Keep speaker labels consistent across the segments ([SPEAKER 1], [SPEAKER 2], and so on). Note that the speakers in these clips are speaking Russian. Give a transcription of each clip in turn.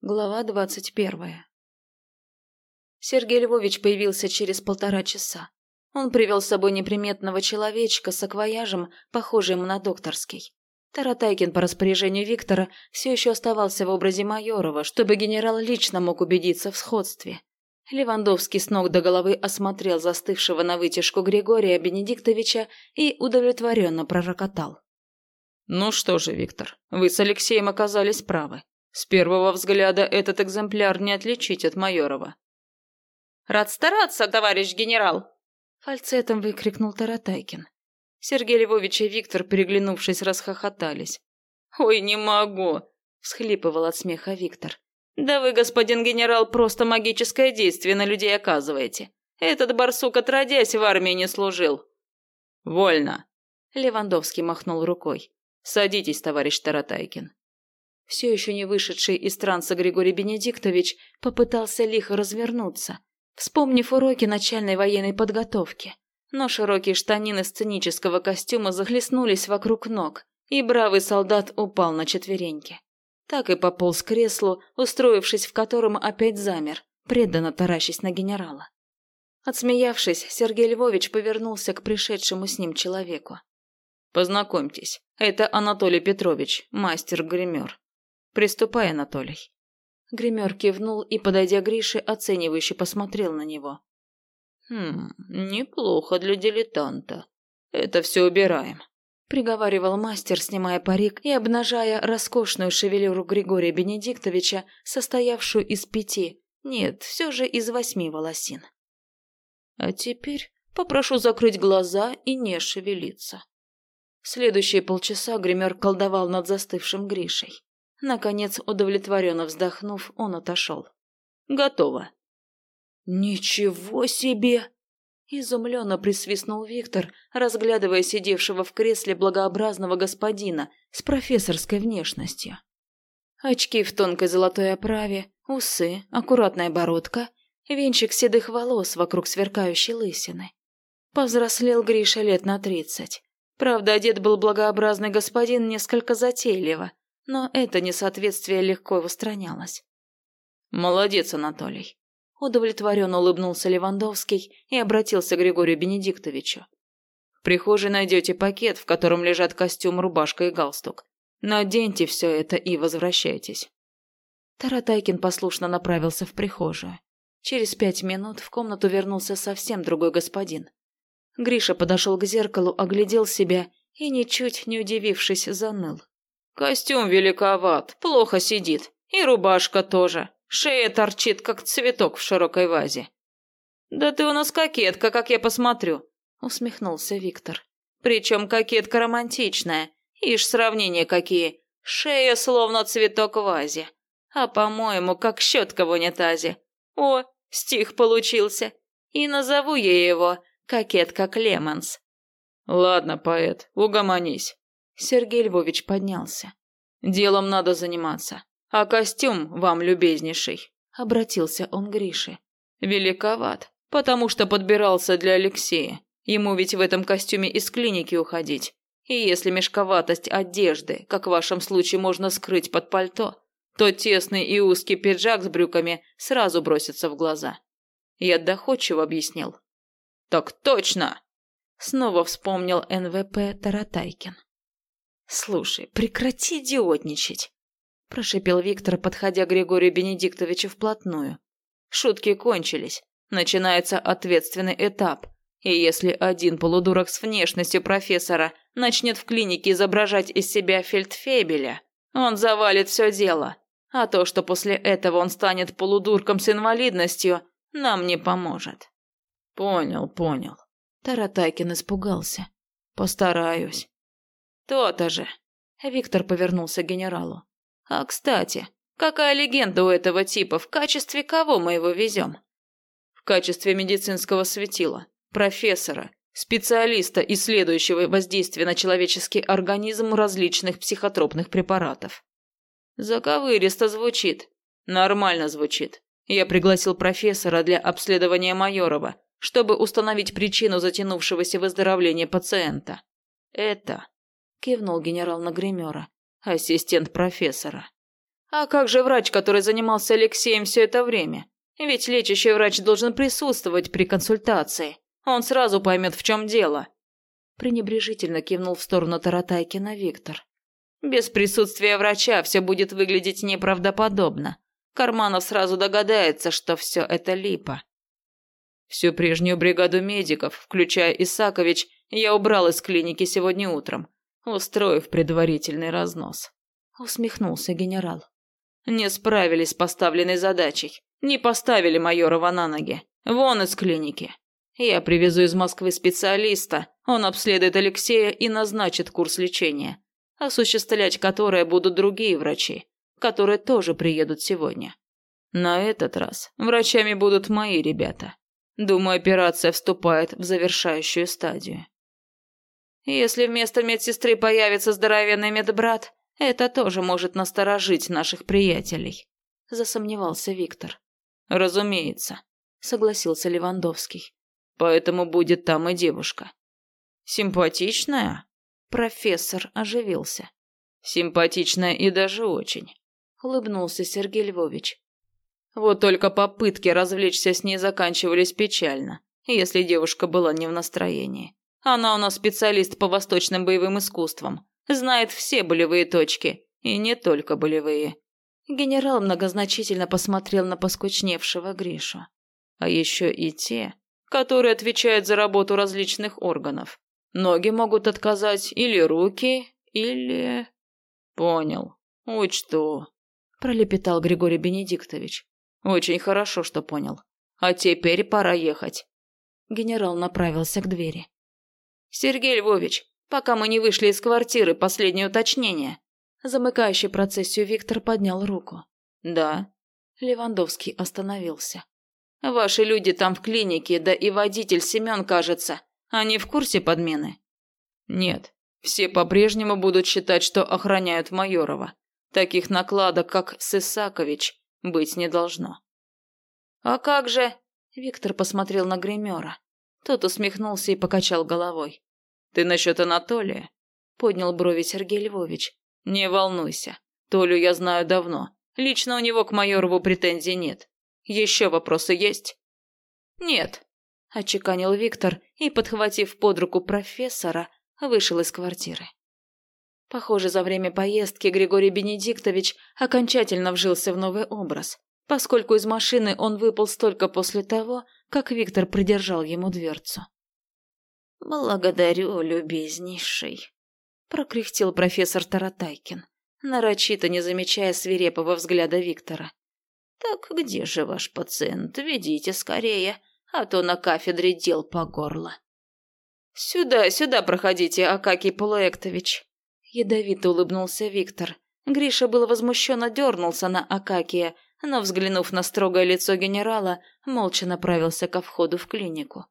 [SPEAKER 1] Глава двадцать первая. Сергей Львович появился через полтора часа. Он привел с собой неприметного человечка с акваяжем, похожим на докторский. Таратайкин по распоряжению Виктора все еще оставался в образе Майорова, чтобы генерал лично мог убедиться в сходстве. Левандовский с ног до головы осмотрел застывшего на вытяжку Григория Бенедиктовича и удовлетворенно пророкотал.
[SPEAKER 2] «Ну что же, Виктор, вы с Алексеем оказались правы. С первого взгляда этот экземпляр не отличить от Майорова.
[SPEAKER 3] «Рад стараться, товарищ генерал!»
[SPEAKER 1] Фальцетом выкрикнул Таратайкин. Сергей Львович и Виктор, переглянувшись, расхохотались.
[SPEAKER 3] «Ой, не могу!» – всхлипывал от смеха Виктор. «Да вы, господин генерал, просто магическое действие на людей оказываете. Этот барсук, отродясь, в армии не служил».
[SPEAKER 2] «Вольно!»
[SPEAKER 1] – Левандовский махнул рукой.
[SPEAKER 2] «Садитесь, товарищ Таратайкин».
[SPEAKER 1] Все еще не вышедший из транса Григорий Бенедиктович попытался лихо развернуться, вспомнив уроки начальной военной подготовки. Но широкие штанины сценического костюма захлестнулись вокруг ног, и бравый солдат упал на четвереньки. Так и пополз к креслу, устроившись в котором опять замер, преданно таращась на генерала. Отсмеявшись, Сергей Львович повернулся к пришедшему с ним человеку.
[SPEAKER 2] «Познакомьтесь, это Анатолий Петрович, мастер-гример. Приступай, Анатолий.
[SPEAKER 1] Гример кивнул и, подойдя к Грише, оценивающе посмотрел на него.
[SPEAKER 2] «Хм, неплохо для дилетанта. Это все убираем», —
[SPEAKER 1] приговаривал мастер, снимая парик и обнажая роскошную шевелюру Григория Бенедиктовича, состоявшую из пяти, нет, все же из восьми волосин. «А теперь попрошу закрыть глаза и не шевелиться». Следующие полчаса гример колдовал над застывшим Гришей. Наконец, удовлетворенно вздохнув, он отошел.
[SPEAKER 2] «Готово».
[SPEAKER 1] «Ничего себе!» Изумленно присвистнул Виктор, разглядывая сидевшего в кресле благообразного господина с профессорской внешностью. Очки в тонкой золотой оправе, усы, аккуратная бородка, венчик седых волос вокруг сверкающей лысины. Повзрослел Гриша лет на тридцать. Правда, одет был благообразный господин несколько затейливо, но это несоответствие легко устранялось.
[SPEAKER 2] «Молодец, Анатолий!»
[SPEAKER 1] Удовлетворенно улыбнулся Левандовский и обратился к Григорию Бенедиктовичу.
[SPEAKER 2] «В прихожей найдете пакет, в котором лежат костюм, рубашка и галстук. Наденьте все это и возвращайтесь».
[SPEAKER 1] Таратайкин послушно направился в прихожую. Через пять минут в комнату вернулся совсем другой господин. Гриша подошел к зеркалу, оглядел себя и, ничуть не удивившись, заныл.
[SPEAKER 3] Костюм великоват, плохо сидит. И рубашка тоже. Шея торчит, как цветок в широкой вазе. «Да ты у нас кокетка, как я посмотрю», — усмехнулся Виктор. «Причем кокетка романтичная. Ишь, сравнения какие. Шея словно цветок в вазе. А, по-моему, как щетка в унитазе. О, стих получился. И назову я его «Кокетка Клеменс».
[SPEAKER 2] «Ладно, поэт, угомонись.
[SPEAKER 1] Сергей Львович поднялся.
[SPEAKER 2] «Делом надо заниматься. А костюм вам, любезнейший?»
[SPEAKER 1] Обратился он к Грише.
[SPEAKER 2] «Великоват, потому что подбирался для Алексея. Ему ведь в этом костюме из клиники уходить. И если мешковатость одежды, как в вашем случае, можно скрыть под пальто, то тесный и узкий пиджак с брюками сразу бросится в глаза. Я доходчиво объяснил.
[SPEAKER 3] «Так точно!»
[SPEAKER 1] Снова вспомнил НВП Таратайкин. «Слушай, прекрати идиотничать!» – прошипел Виктор, подходя к Григорию Бенедиктовичу вплотную. «Шутки кончились. Начинается ответственный этап. И если один полудурок с внешностью профессора начнет в клинике изображать из себя фельдфебеля, он завалит все дело. А то, что после этого он станет полудурком с инвалидностью, нам не поможет».
[SPEAKER 2] «Понял, понял».
[SPEAKER 1] Таратайкин испугался. «Постараюсь».
[SPEAKER 3] «То-то же!»
[SPEAKER 1] Виктор повернулся к генералу.
[SPEAKER 3] «А, кстати, какая легенда у этого типа? В качестве кого мы его везем?»
[SPEAKER 2] «В качестве медицинского светила, профессора, специалиста, исследующего воздействие на человеческий организм различных психотропных препаратов».
[SPEAKER 3] «Заковыристо звучит».
[SPEAKER 2] «Нормально звучит. Я пригласил профессора для обследования Майорова, чтобы установить причину затянувшегося выздоровления пациента. Это
[SPEAKER 1] кивнул генерал на гримера.
[SPEAKER 2] Ассистент профессора.
[SPEAKER 3] А как же врач, который занимался Алексеем все это время? Ведь лечащий врач должен присутствовать при консультации. Он сразу поймет, в чем дело.
[SPEAKER 1] Пренебрежительно кивнул в сторону Таратайкина Виктор.
[SPEAKER 3] Без присутствия врача все будет выглядеть неправдоподобно. Карманов сразу догадается, что все это липа. Всю прежнюю бригаду медиков, включая Исакович, я убрал из клиники сегодня утром, устроив предварительный разнос.
[SPEAKER 1] Усмехнулся генерал.
[SPEAKER 3] Не справились с поставленной задачей. Не поставили Майорова на ноги. Вон из клиники. Я привезу из Москвы специалиста, он обследует Алексея и назначит курс лечения, осуществлять которое будут другие врачи, которые тоже приедут сегодня. На этот раз врачами будут мои ребята. Думаю, операция вступает в завершающую стадию. Если вместо медсестры появится здоровенный медбрат, это тоже может насторожить наших приятелей, засомневался Виктор. Разумеется, согласился Левандовский. Поэтому будет там и девушка. Симпатичная? Профессор оживился. Симпатичная и даже очень. Улыбнулся Сергей Львович. Вот только попытки развлечься с ней заканчивались печально, если девушка была не в настроении. Она у нас специалист по восточным боевым искусствам, знает все болевые точки, и не только болевые.
[SPEAKER 1] Генерал многозначительно посмотрел на поскучневшего Гришу.
[SPEAKER 3] А еще и те, которые отвечают за работу различных органов. Ноги могут отказать или руки, или... Понял. Учту. Пролепетал Григорий Бенедиктович. Очень хорошо, что понял. А теперь пора ехать.
[SPEAKER 1] Генерал направился к двери.
[SPEAKER 3] Сергей Львович, пока мы не вышли из квартиры, последнее уточнение.
[SPEAKER 1] Замыкающий процессию Виктор поднял руку.
[SPEAKER 3] Да.
[SPEAKER 1] Левандовский остановился.
[SPEAKER 3] Ваши люди там в клинике, да и водитель Семен, кажется. Они в курсе подмены? Нет. Все по-прежнему будут считать, что охраняют Майорова. Таких накладок, как Сысакович, быть не должно. А как же? Виктор посмотрел на гримера. Тот усмехнулся и покачал головой. Ты насчет Анатолия? Поднял брови Сергей Львович. Не волнуйся. Толю я знаю давно. Лично у него к Майорову претензий нет. Еще вопросы есть? Нет, отчеканил Виктор и, подхватив под руку профессора, вышел из квартиры. Похоже, за время поездки Григорий Бенедиктович окончательно вжился в новый образ, поскольку из машины он выпал только после того, как Виктор придержал ему дверцу.
[SPEAKER 1] «Благодарю, любезнейший», — прокряхтел профессор Таратайкин, нарочито не замечая свирепого взгляда Виктора. «Так где же ваш пациент? Ведите скорее, а то на кафедре дел по горло».
[SPEAKER 3] «Сюда, сюда проходите, Акакий Полуэктович», — ядовито улыбнулся Виктор. Гриша был возмущенно дернулся на Акакия, но, взглянув на строгое лицо генерала, молча направился ко входу в клинику.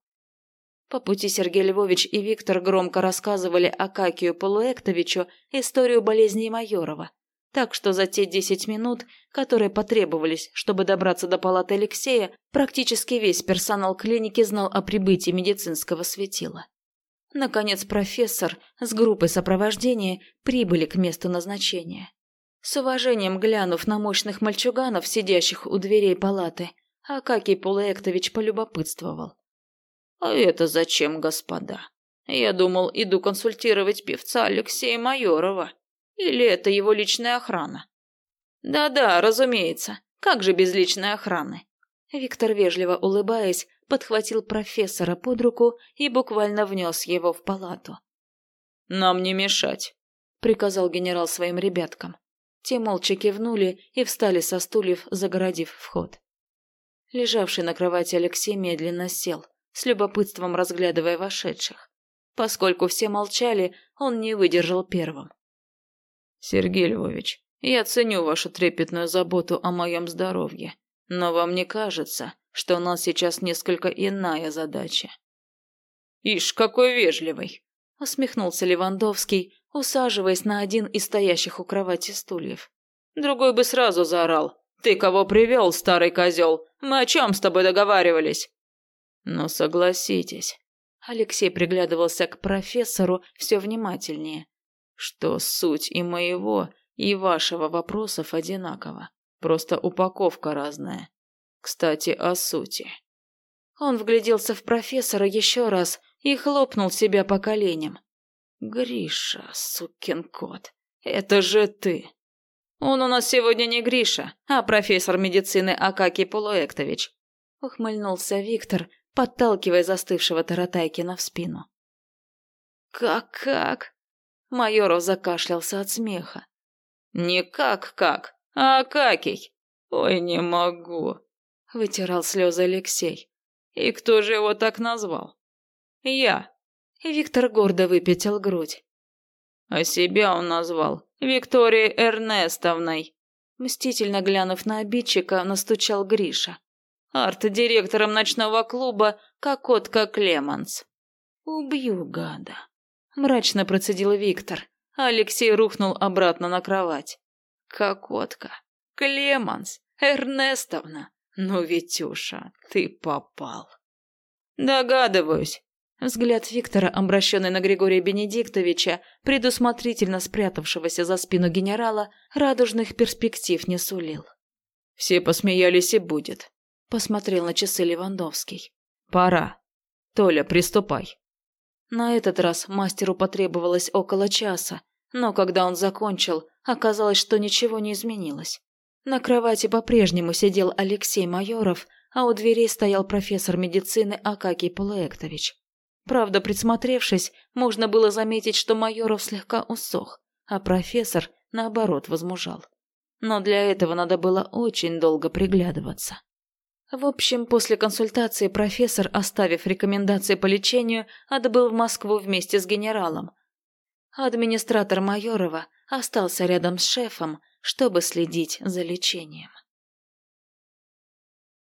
[SPEAKER 3] По пути Сергей Львович и Виктор громко рассказывали Акакию Полуэктовичу историю болезни Майорова, так что за те десять минут, которые потребовались, чтобы добраться до палаты Алексея, практически весь персонал клиники знал о прибытии медицинского светила. Наконец профессор с группой сопровождения прибыли к месту назначения. С уважением глянув на мощных мальчуганов, сидящих у дверей палаты, Акакий Полуэктович полюбопытствовал. «А это зачем, господа? Я думал, иду консультировать певца Алексея Майорова». Или это его личная охрана? Да-да, разумеется. Как же без личной охраны? Виктор, вежливо улыбаясь, подхватил профессора под руку и буквально внес его в палату. «Нам не мешать», — приказал генерал своим ребяткам. Те молча кивнули и встали со стульев, загородив вход. Лежавший на кровати Алексей медленно сел, с любопытством разглядывая вошедших. Поскольку все молчали, он не выдержал первым. Сергей Львович, я ценю вашу трепетную заботу о моем здоровье, но вам не кажется, что у нас сейчас несколько иная задача? Ишь, какой вежливый, усмехнулся Левандовский, усаживаясь на один из стоящих у кровати стульев. Другой бы сразу заорал. «Ты кого привел, старый козел? Мы о чем с тобой договаривались?» «Ну, согласитесь». Алексей приглядывался к профессору все внимательнее что суть и моего,
[SPEAKER 2] И вашего вопросов одинаково. Просто упаковка разная. Кстати, о сути.
[SPEAKER 1] Он вгляделся в профессора еще раз и хлопнул себя по коленям.
[SPEAKER 2] «Гриша, сукин кот, это же ты!»
[SPEAKER 3] «Он у нас сегодня не Гриша, а профессор медицины Акакий Полуэктович», — ухмыльнулся Виктор, подталкивая застывшего Таратайкина в спину.
[SPEAKER 1] «Как-как?» Майоров закашлялся от смеха.
[SPEAKER 3] «Не как-как, а Акакий. Ой, не могу», — вытирал слезы Алексей. «И кто же его так назвал?» «Я».
[SPEAKER 1] Виктор гордо выпятил грудь.
[SPEAKER 3] А себя он назвал Викторией Эрнестовной.
[SPEAKER 1] Мстительно глянув на обидчика, настучал Гриша.
[SPEAKER 3] Арт-директором ночного клуба Кокотка Клеманс.
[SPEAKER 1] «Убью гада», — мрачно процедил Виктор.
[SPEAKER 3] Алексей рухнул обратно на кровать. «Кокотка, Клеманс, Эрнестовна, ну, Витюша, ты попал». «Догадываюсь».
[SPEAKER 1] Взгляд Виктора, обращенный на Григория Бенедиктовича, предусмотрительно спрятавшегося за спину генерала, радужных перспектив не сулил.
[SPEAKER 2] «Все посмеялись и будет», —
[SPEAKER 1] посмотрел на часы Левандовский.
[SPEAKER 2] «Пора. Толя, приступай».
[SPEAKER 1] На этот раз мастеру потребовалось около часа, но когда он закончил, оказалось, что ничего не изменилось. На кровати по-прежнему сидел Алексей Майоров, а у дверей стоял профессор медицины Акакий Полуэктович. Правда, присмотревшись, можно было заметить, что Майоров слегка усох, а профессор, наоборот, возмужал. Но для этого надо было очень долго приглядываться. В общем, после консультации профессор, оставив рекомендации по лечению, отбыл в Москву вместе с генералом. Администратор Майорова остался рядом с шефом, чтобы следить за лечением.